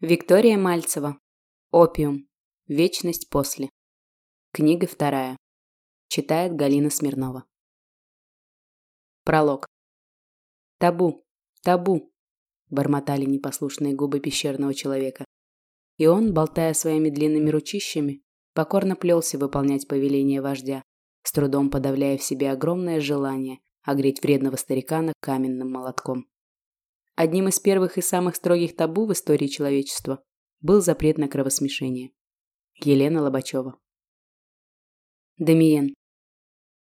Виктория Мальцева. Опиум. Вечность после. Книга вторая. Читает Галина Смирнова. Пролог. Табу, табу, бормотали непослушные губы пещерного человека. И он, болтая своими длинными ручищами, покорно плелся выполнять повеление вождя, с трудом подавляя в себе огромное желание огреть вредного старикана каменным молотком. Одним из первых и самых строгих табу в истории человечества был запрет на кровосмешение. Елена Лобачева. Демиен.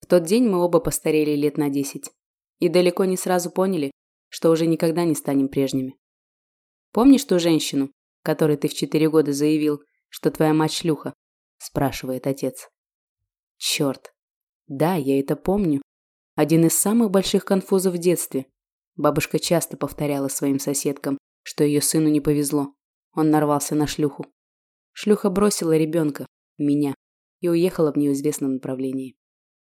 В тот день мы оба постарели лет на десять и далеко не сразу поняли, что уже никогда не станем прежними. Помнишь ту женщину, которой ты в четыре года заявил, что твоя мать шлюха? спрашивает отец. Черт. Да, я это помню. Один из самых больших конфузов в детстве, Бабушка часто повторяла своим соседкам, что ее сыну не повезло. Он нарвался на шлюху. Шлюха бросила ребенка, меня, и уехала в неизвестном направлении.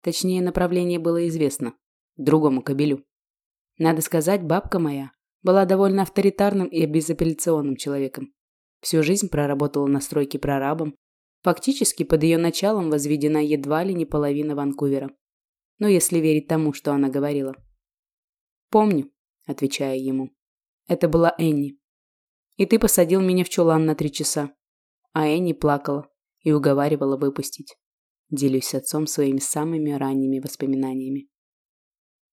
Точнее, направление было известно. Другому кобелю. Надо сказать, бабка моя была довольно авторитарным и безапелляционным человеком. Всю жизнь проработала на стройке прорабом. Фактически под ее началом возведена едва ли не половина Ванкувера. Но если верить тому, что она говорила. Помню, отвечая ему. Это была Энни. И ты посадил меня в чулан на три часа. А Энни плакала и уговаривала выпустить. Делюсь с отцом своими самыми ранними воспоминаниями.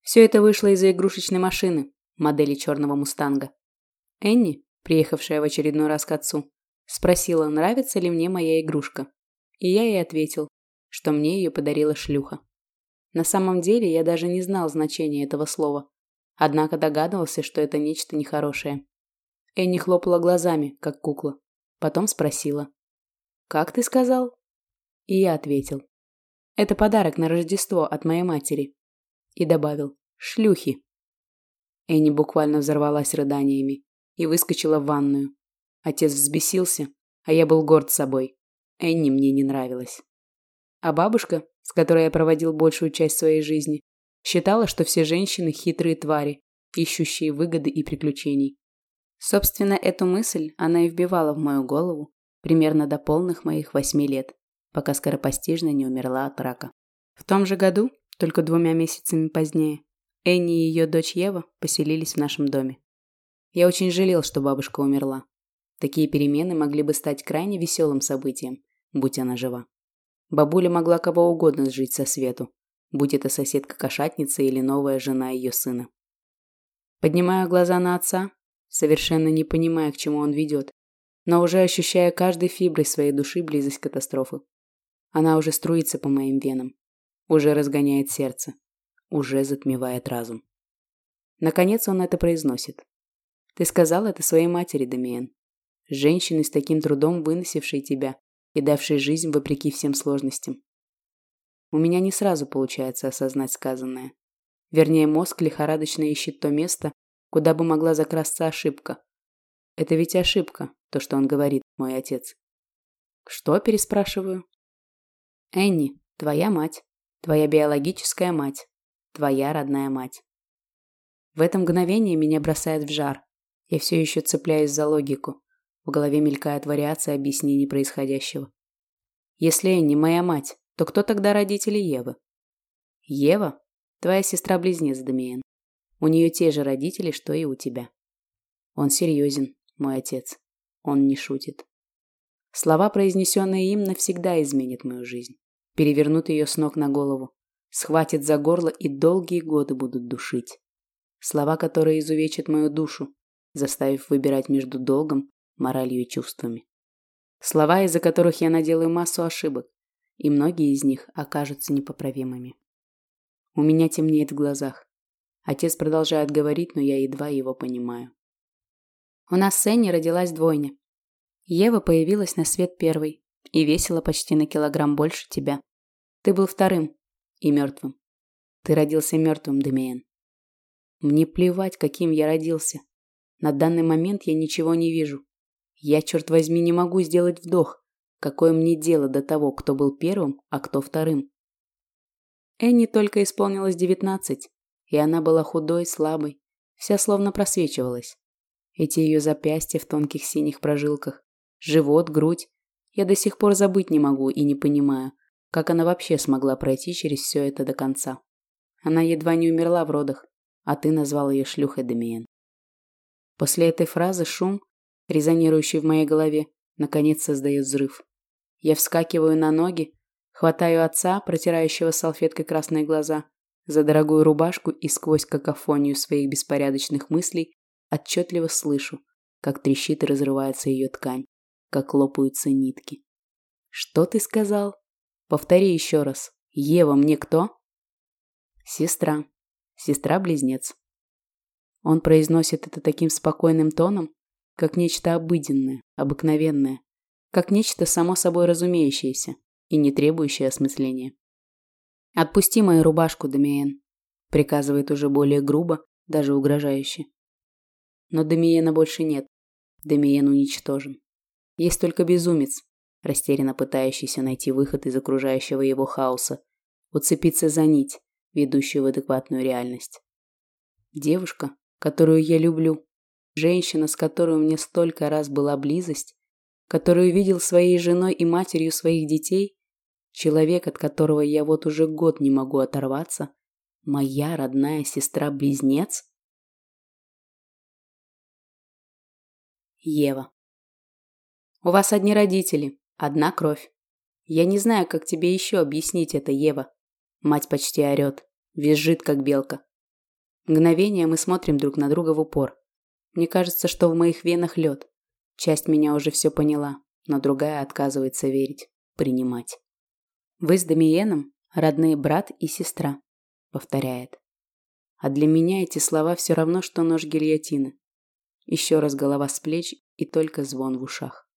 Все это вышло из-за игрушечной машины, модели черного мустанга. Энни, приехавшая в очередной раз к отцу, спросила, нравится ли мне моя игрушка. И я ей ответил, что мне ее подарила шлюха. На самом деле я даже не знал значения этого слова, однако догадывался, что это нечто нехорошее. Энни хлопала глазами, как кукла. Потом спросила. «Как ты сказал?» И я ответил. «Это подарок на Рождество от моей матери». И добавил. «Шлюхи». Энни буквально взорвалась рыданиями и выскочила в ванную. Отец взбесился, а я был горд собой. Энни мне не нравилась. А бабушка, с которой я проводил большую часть своей жизни, Считала, что все женщины – хитрые твари, ищущие выгоды и приключений. Собственно, эту мысль она и вбивала в мою голову примерно до полных моих восьми лет, пока скоропостижно не умерла от рака. В том же году, только двумя месяцами позднее, Энни и ее дочь Ева поселились в нашем доме. Я очень жалел, что бабушка умерла. Такие перемены могли бы стать крайне веселым событием, будь она жива. Бабуля могла кого угодно сжить со свету, будь это соседка-кошатница или новая жена ее сына. Поднимаю глаза на отца, совершенно не понимая, к чему он ведет, но уже ощущая каждой фиброй своей души близость катастрофы. Она уже струится по моим венам, уже разгоняет сердце, уже затмевает разум. Наконец он это произносит. Ты сказал это своей матери, Дамиен. Женщине с таким трудом выносившей тебя и давшей жизнь вопреки всем сложностям. У меня не сразу получается осознать сказанное. Вернее, мозг лихорадочно ищет то место, куда бы могла закрасться ошибка. Это ведь ошибка, то, что он говорит, мой отец. Что, переспрашиваю? Энни, твоя мать, твоя биологическая мать, твоя родная мать. В это мгновение меня бросает в жар. Я все еще цепляюсь за логику. В голове мелькает вариация объяснений происходящего. Если Энни моя мать, то кто тогда родители Евы? Ева – твоя сестра-близнец, Дамиен. У нее те же родители, что и у тебя. Он серьезен, мой отец. Он не шутит. Слова, произнесенные им, навсегда изменят мою жизнь. Перевернут ее с ног на голову. Схватят за горло и долгие годы будут душить. Слова, которые изувечат мою душу, заставив выбирать между долгом, моралью и чувствами. Слова, из-за которых я наделаю массу ошибок, и многие из них окажутся непоправимыми. У меня темнеет в глазах. Отец продолжает говорить, но я едва его понимаю. У нас с Энни родилась двойня. Ева появилась на свет первой и весила почти на килограмм больше тебя. Ты был вторым и мертвым. Ты родился мертвым, Демиен. Мне плевать, каким я родился. На данный момент я ничего не вижу. Я, черт возьми, не могу сделать вдох. Какое мне дело до того, кто был первым, а кто вторым? Энни только исполнилось девятнадцать, и она была худой, слабой, вся словно просвечивалась. Эти ее запястья в тонких синих прожилках, живот, грудь. Я до сих пор забыть не могу и не понимаю, как она вообще смогла пройти через все это до конца. Она едва не умерла в родах, а ты назвал ее шлюхой, Демиен. После этой фразы шум, резонирующий в моей голове, наконец создает взрыв. Я вскакиваю на ноги, хватаю отца, протирающего салфеткой красные глаза, за дорогую рубашку и сквозь какофонию своих беспорядочных мыслей отчетливо слышу, как трещит и разрывается ее ткань, как лопаются нитки. «Что ты сказал? Повтори еще раз. Ева мне кто?» «Сестра. Сестра-близнец». Он произносит это таким спокойным тоном, как нечто обыденное, обыкновенное, как нечто само собой разумеющееся и не требующее осмысления. «Отпусти мою рубашку, Дамиен», – приказывает уже более грубо, даже угрожающе. Но Дамиена больше нет. Дамиен уничтожен. Есть только безумец, растерянно пытающийся найти выход из окружающего его хаоса, уцепиться за нить, ведущую в адекватную реальность. Девушка, которую я люблю, женщина, с которой у меня столько раз была близость, которую видел своей женой и матерью своих детей, человек, от которого я вот уже год не могу оторваться, моя родная сестра-близнец? Ева. У вас одни родители, одна кровь. Я не знаю, как тебе еще объяснить это, Ева. Мать почти орет, визжит, как белка. Мгновение мы смотрим друг на друга в упор. Мне кажется, что в моих венах лед. Часть меня уже все поняла, но другая отказывается верить, принимать. Вы с Дамиеном родные брат и сестра, повторяет. А для меня эти слова все равно, что нож гильотины. Еще раз голова с плеч и только звон в ушах.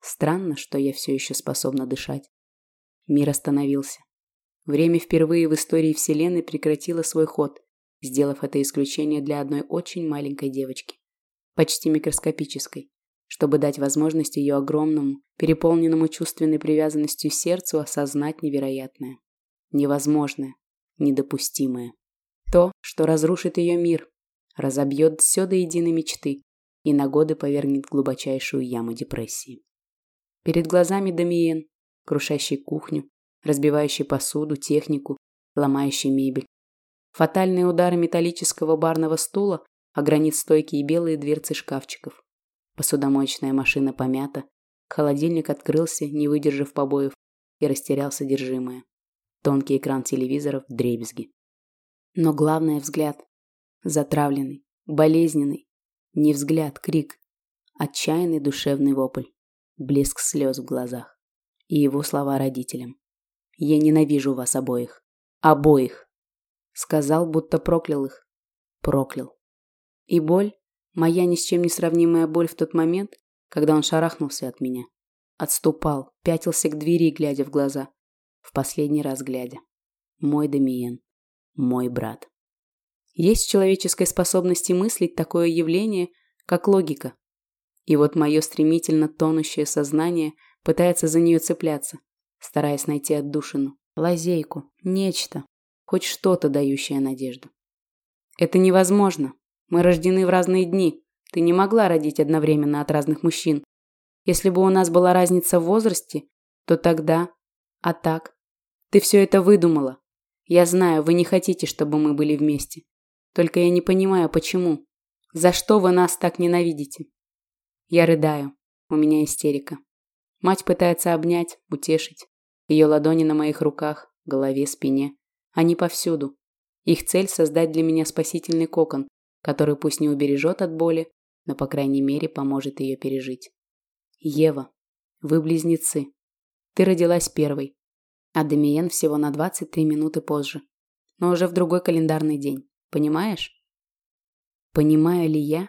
Странно, что я все еще способна дышать. Мир остановился. Время впервые в истории Вселенной прекратило свой ход, сделав это исключение для одной очень маленькой девочки. Почти микроскопической, чтобы дать возможность ее огромному, переполненному чувственной привязанностью сердцу осознать невероятное. Невозможное, недопустимое. То, что разрушит ее мир, разобьет все до единой мечты и на годы повергнет в глубочайшую яму депрессии. Перед глазами Дамиен, крушащий кухню, разбивающий посуду, технику, ломающий мебель. Фатальные удары металлического барного стула о гранит стойки и белые дверцы шкафчиков. Посудомоечная машина помята, холодильник открылся, не выдержав побоев, и растерял содержимое. Тонкий экран телевизора в дребезги. Но главное взгляд. Затравленный, болезненный. Не взгляд, крик. Отчаянный душевный вопль. Блеск слез в глазах. И его слова родителям. «Я ненавижу вас обоих. Обоих!» Сказал, будто проклял их. Проклял. И боль, моя ни с чем не сравнимая боль в тот момент, когда он шарахнулся от меня. Отступал, пятился к двери, глядя в глаза. В последний раз глядя. Мой Дамиен. Мой брат. Есть в человеческой способности мыслить такое явление, как логика. И вот мое стремительно тонущее сознание пытается за нее цепляться, стараясь найти отдушину, лазейку, нечто, хоть что-то дающее надежду. Это невозможно, мы рождены в разные дни. Ты не могла родить одновременно от разных мужчин. Если бы у нас была разница в возрасте, то тогда... А так? Ты все это выдумала. Я знаю, вы не хотите, чтобы мы были вместе. Только я не понимаю, почему. За что вы нас так ненавидите? Я рыдаю. У меня истерика. Мать пытается обнять, утешить. Ее ладони на моих руках, голове, спине. Они повсюду. Их цель – создать для меня спасительный кокон, который пусть не убережет от боли, но, по крайней мере, поможет ее пережить. Ева, вы близнецы. Ты родилась первой, а Демиен всего на 23 минуты позже, но уже в другой календарный день. Понимаешь? Понимаю ли я?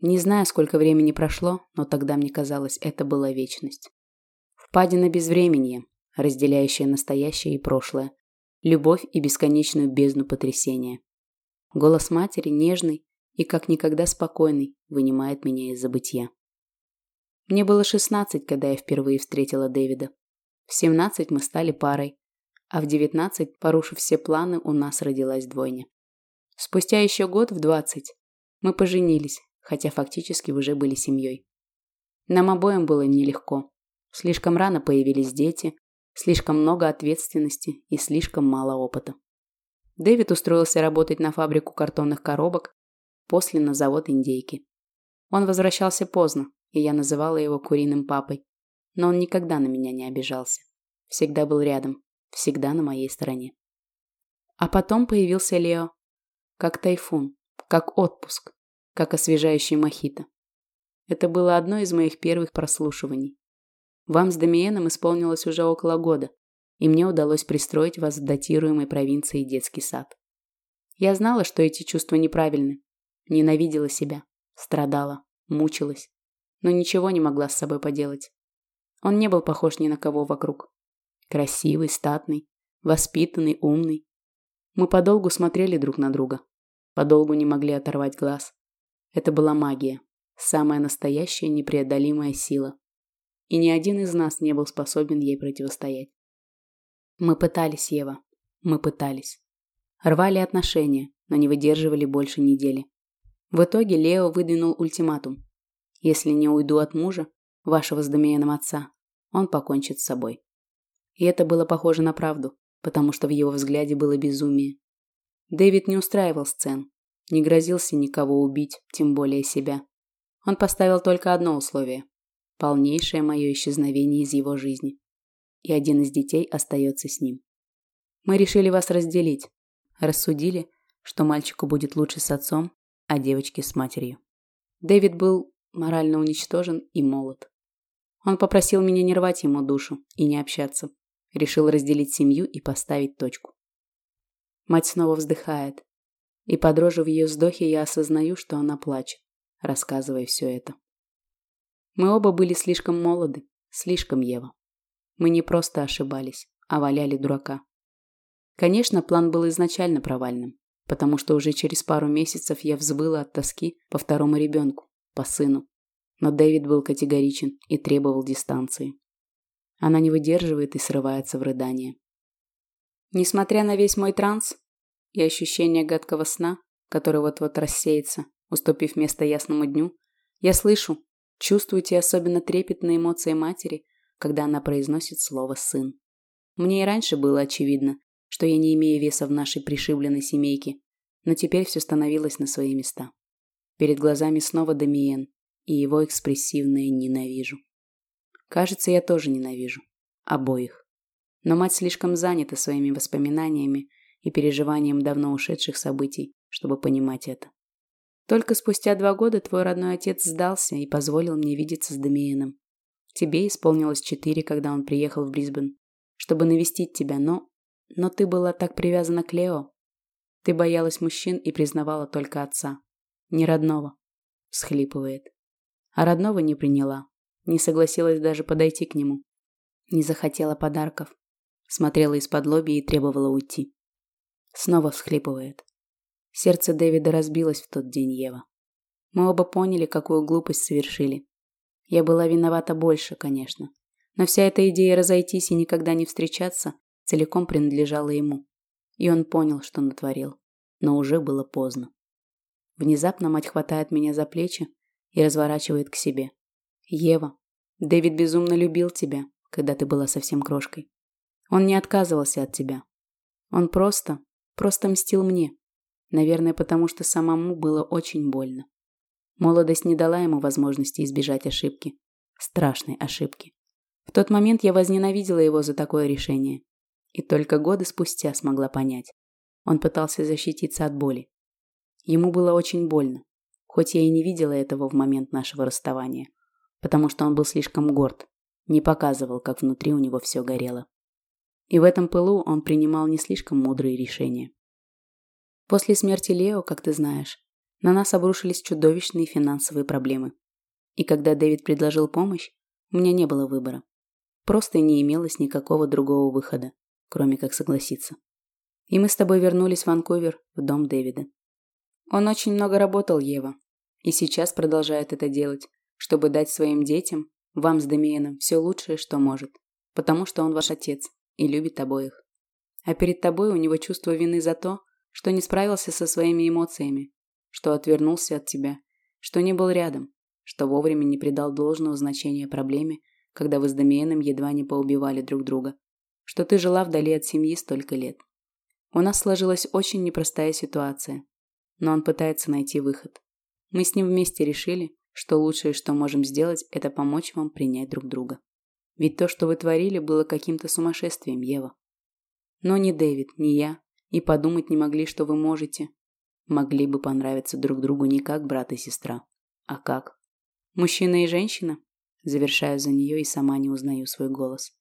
Не знаю, сколько времени прошло, но тогда мне казалось, это была вечность. Впадина безвременья, разделяющая настоящее и прошлое, любовь и бесконечную бездну потрясения. Голос матери, нежный и как никогда спокойный, вынимает меня из забытья. Мне было 16, когда я впервые встретила Дэвида. В 17 мы стали парой, а в 19, порушив все планы, у нас родилась двойня. Спустя еще год, в 20, мы поженились, хотя фактически уже были семьей. Нам обоим было нелегко. Слишком рано появились дети, слишком много ответственности и слишком мало опыта. Дэвид устроился работать на фабрику картонных коробок, после на завод индейки. Он возвращался поздно, и я называла его куриным папой, но он никогда на меня не обижался. Всегда был рядом, всегда на моей стороне. А потом появился Лео, как тайфун, как отпуск, как освежающий мохито. Это было одно из моих первых прослушиваний. Вам с Дамиеном исполнилось уже около года, и мне удалось пристроить вас в датируемой провинции детский сад. Я знала, что эти чувства неправильны. Ненавидела себя, страдала, мучилась, но ничего не могла с собой поделать. Он не был похож ни на кого вокруг. Красивый, статный, воспитанный, умный. Мы подолгу смотрели друг на друга. Подолгу не могли оторвать глаз. Это была магия. Самая настоящая непреодолимая сила. И ни один из нас не был способен ей противостоять. Мы пытались, Ева. Мы пытались. Рвали отношения, но не выдерживали больше недели. В итоге Лео выдвинул ультиматум. Если не уйду от мужа, вашего с Дамиеном отца, он покончит с собой. И это было похоже на правду, потому что в его взгляде было безумие. Дэвид не устраивал сцен, не грозился никого убить, тем более себя. Он поставил только одно условие – полнейшее мое исчезновение из его жизни и один из детей остается с ним. Мы решили вас разделить. Рассудили, что мальчику будет лучше с отцом, а девочке с матерью. Дэвид был морально уничтожен и молод. Он попросил меня не рвать ему душу и не общаться. Решил разделить семью и поставить точку. Мать снова вздыхает. И по дрожи в ее вздохе я осознаю, что она плачет, рассказывая все это. Мы оба были слишком молоды, слишком Ева. Мы не просто ошибались, а валяли дурака. Конечно, план был изначально провальным, потому что уже через пару месяцев я взвыла от тоски по второму ребенку, по сыну. Но Дэвид был категоричен и требовал дистанции. Она не выдерживает и срывается в рыдание. Несмотря на весь мой транс и ощущение гадкого сна, который вот-вот рассеется, уступив место ясному дню, я слышу, чувствую те особенно трепетные эмоции матери, когда она произносит слово «сын». Мне и раньше было очевидно, что я не имею веса в нашей пришибленной семейке, но теперь все становилось на свои места. Перед глазами снова Дамиен и его экспрессивное «ненавижу». Кажется, я тоже ненавижу. Обоих. Но мать слишком занята своими воспоминаниями и переживанием давно ушедших событий, чтобы понимать это. Только спустя два года твой родной отец сдался и позволил мне видеться с Дамиеном. Тебе исполнилось четыре, когда он приехал в Брисбен, чтобы навестить тебя, но... Но ты была так привязана к Лео. Ты боялась мужчин и признавала только отца. Не родного. Схлипывает. А родного не приняла. Не согласилась даже подойти к нему. Не захотела подарков. Смотрела из-под лоби и требовала уйти. Снова всхлипывает. Сердце Дэвида разбилось в тот день, Ева. Мы оба поняли, какую глупость совершили. Я была виновата больше, конечно. Но вся эта идея разойтись и никогда не встречаться целиком принадлежала ему. И он понял, что натворил. Но уже было поздно. Внезапно мать хватает меня за плечи и разворачивает к себе. «Ева, Дэвид безумно любил тебя, когда ты была совсем крошкой. Он не отказывался от тебя. Он просто, просто мстил мне. Наверное, потому что самому было очень больно. Молодость не дала ему возможности избежать ошибки. Страшной ошибки. В тот момент я возненавидела его за такое решение. И только годы спустя смогла понять. Он пытался защититься от боли. Ему было очень больно, хоть я и не видела этого в момент нашего расставания, потому что он был слишком горд, не показывал, как внутри у него все горело. И в этом пылу он принимал не слишком мудрые решения. После смерти Лео, как ты знаешь, на нас обрушились чудовищные финансовые проблемы. И когда Дэвид предложил помощь, у меня не было выбора. Просто не имелось никакого другого выхода, кроме как согласиться. И мы с тобой вернулись в Ванкувер, в дом Дэвида. Он очень много работал, Ева, и сейчас продолжает это делать, чтобы дать своим детям, вам с Демиеном, все лучшее, что может, потому что он ваш отец и любит обоих. А перед тобой у него чувство вины за то, что не справился со своими эмоциями, что отвернулся от тебя что не был рядом, что вовремя не придал должного значения проблеме, когда вы с Дамиеном едва не поубивали друг друга, что ты жила вдали от семьи столько лет. У нас сложилась очень непростая ситуация, но он пытается найти выход. Мы с ним вместе решили, что лучшее, что можем сделать, это помочь вам принять друг друга. Ведь то, что вы творили, было каким-то сумасшествием, Ева. Но ни Дэвид, ни я и подумать не могли, что вы можете. Могли бы понравиться друг другу не как брат и сестра, а как мужчина и женщина. Завершаю за нее и сама не узнаю свой голос.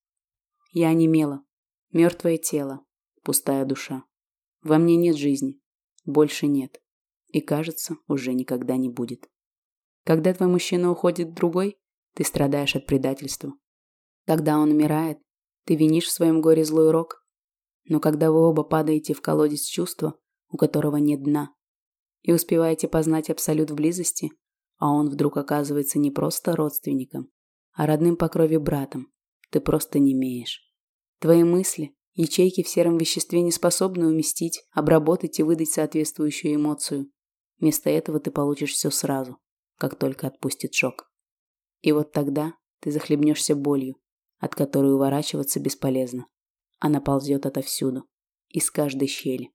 Я онемела. Мертвое тело. Пустая душа. Во мне нет жизни. Больше нет. И, кажется, уже никогда не будет. Когда твой мужчина уходит другой, ты страдаешь от предательства. Когда он умирает, ты винишь в своем горе злой рок. Но когда вы оба падаете в колодец чувства, у которого нет дна, и успеваете познать абсолют в близости, а он вдруг оказывается не просто родственником, а родным по крови братом, ты просто не имеешь. Твои мысли, ячейки в сером веществе не способны уместить, обработать и выдать соответствующую эмоцию. Вместо этого ты получишь все сразу, как только отпустит шок. И вот тогда ты захлебнешься болью, от которой уворачиваться бесполезно. Она ползет отовсюду, из каждой щели.